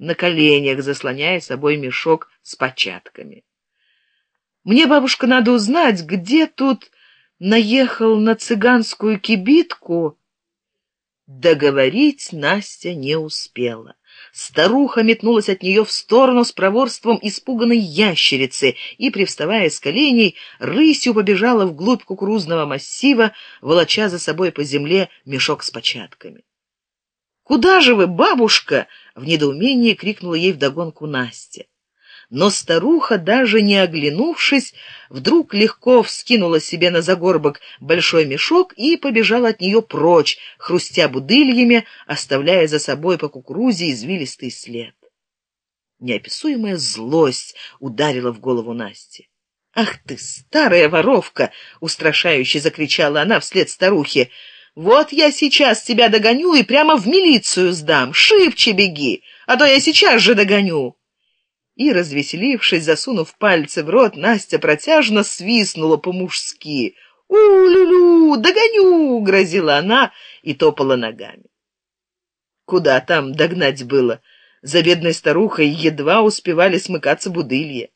на коленях, заслоняя собой мешок с початками. Мне, бабушка, надо узнать, где тут наехал на цыганскую кибитку. Договорить Настя не успела. Старуха метнулась от нее в сторону с проворством испуганной ящерицы и, привставая с коленей, рысью побежала вглубь кукурузного массива, волоча за собой по земле мешок с початками. «Куда же вы, бабушка?» — в недоумении крикнула ей вдогонку Настя но старуха, даже не оглянувшись, вдруг легко вскинула себе на загорбок большой мешок и побежала от нее прочь, хрустя будыльями, оставляя за собой по кукурузе извилистый след. Неописуемая злость ударила в голову Насти. «Ах ты, старая воровка!» — устрашающе закричала она вслед старухе. «Вот я сейчас тебя догоню и прямо в милицию сдам. Шибче беги, а то я сейчас же догоню!» И, развеселившись, засунув пальцы в рот, Настя протяжно свистнула по-мужски. «У-лю-лю! Догоню!» — грозила она и топала ногами. Куда там догнать было? За бедной старухой едва успевали смыкаться будылья.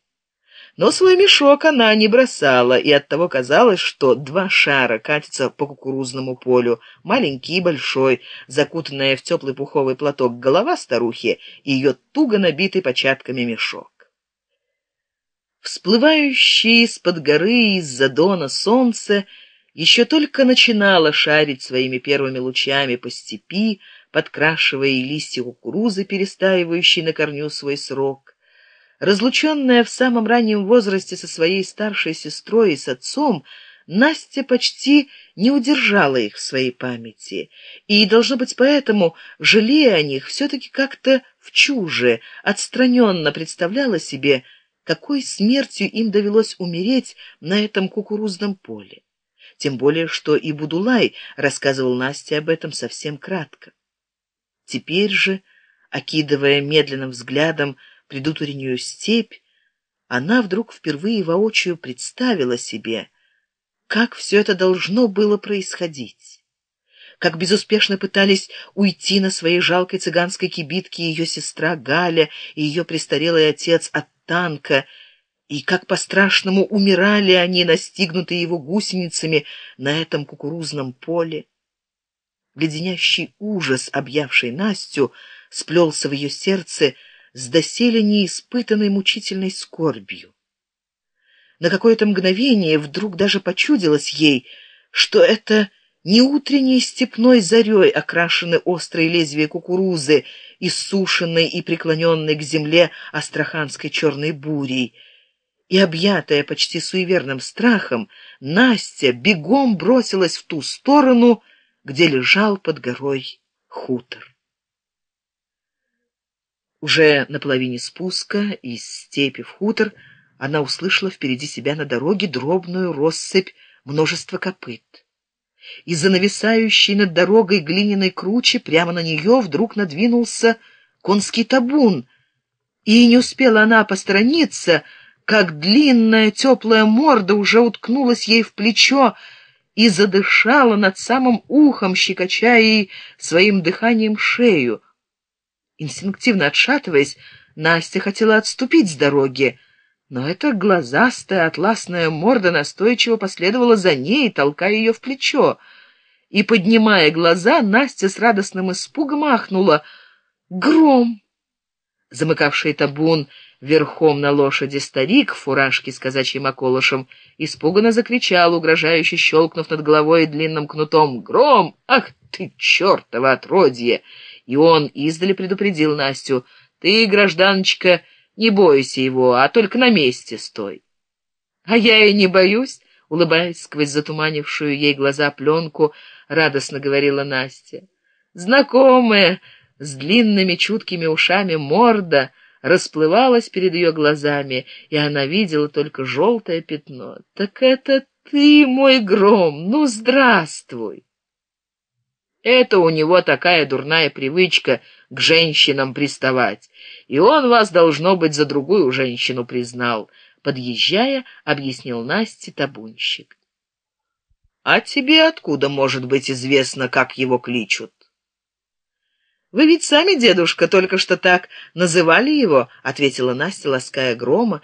Но свой мешок она не бросала, и оттого казалось, что два шара катятся по кукурузному полю, маленький большой, закутанная в теплый пуховый платок голова старухи и ее туго набитый початками мешок. Всплывающее из-под горы из-за дона солнце еще только начинало шарить своими первыми лучами по степи, подкрашивая листья кукурузы, перестаивающие на корню свой срок. Разлученная в самом раннем возрасте со своей старшей сестрой и с отцом, Настя почти не удержала их в своей памяти, и, должно быть, поэтому, жалея о них, все-таки как-то в чуже, отстраненно представляла себе, какой смертью им довелось умереть на этом кукурузном поле. Тем более, что и Будулай рассказывал Насте об этом совсем кратко. Теперь же, окидывая медленным взглядом предутреннюю степь, она вдруг впервые воочию представила себе, как все это должно было происходить как безуспешно пытались уйти на своей жалкой цыганской кибитке ее сестра Галя и ее престарелый отец от танка, и как по-страшному умирали они, настигнутые его гусеницами на этом кукурузном поле. Леденящий ужас, объявший Настю, сплелся в ее сердце с доселе неиспытанной мучительной скорбью. На какое-то мгновение вдруг даже почудилось ей, что это не утренней степной зарей окрашены острые лезвия кукурузы, иссушенной и преклоненной к земле астраханской черной бурей, и, объятая почти суеверным страхом, Настя бегом бросилась в ту сторону, где лежал под горой хутор. Уже на половине спуска из степи в хутор она услышала впереди себя на дороге дробную россыпь множества копыт. Из-за нависающей над дорогой глиняной кручи прямо на нее вдруг надвинулся конский табун, и не успела она посторониться, как длинная теплая морда уже уткнулась ей в плечо и задышала над самым ухом, щекоча ей своим дыханием шею. Инстинктивно отшатываясь, Настя хотела отступить с дороги, но эта глазастая атласная морда настойчиво последовала за ней, толкая ее в плечо. И, поднимая глаза, Настя с радостным испугом ахнула. «Гром!» Замыкавший табун верхом на лошади старик в фуражке с казачьим околышем испуганно закричал, угрожающе щелкнув над головой длинным кнутом. «Гром! Ах ты, чертово отродье!» И он издали предупредил Настю. «Ты, гражданочка, не бойся его, а только на месте стой». «А я и не боюсь», — улыбаясь сквозь затуманившую ей глаза пленку, радостно говорила Настя. Знакомая с длинными чуткими ушами морда расплывалась перед ее глазами, и она видела только желтое пятно. «Так это ты, мой гром! Ну, здравствуй!» Это у него такая дурная привычка к женщинам приставать, и он вас, должно быть, за другую женщину признал. Подъезжая, объяснил Насте табунщик. — А тебе откуда может быть известно, как его кличут? вы ведь сами дедушка только что так называли его ответила настя лаская грома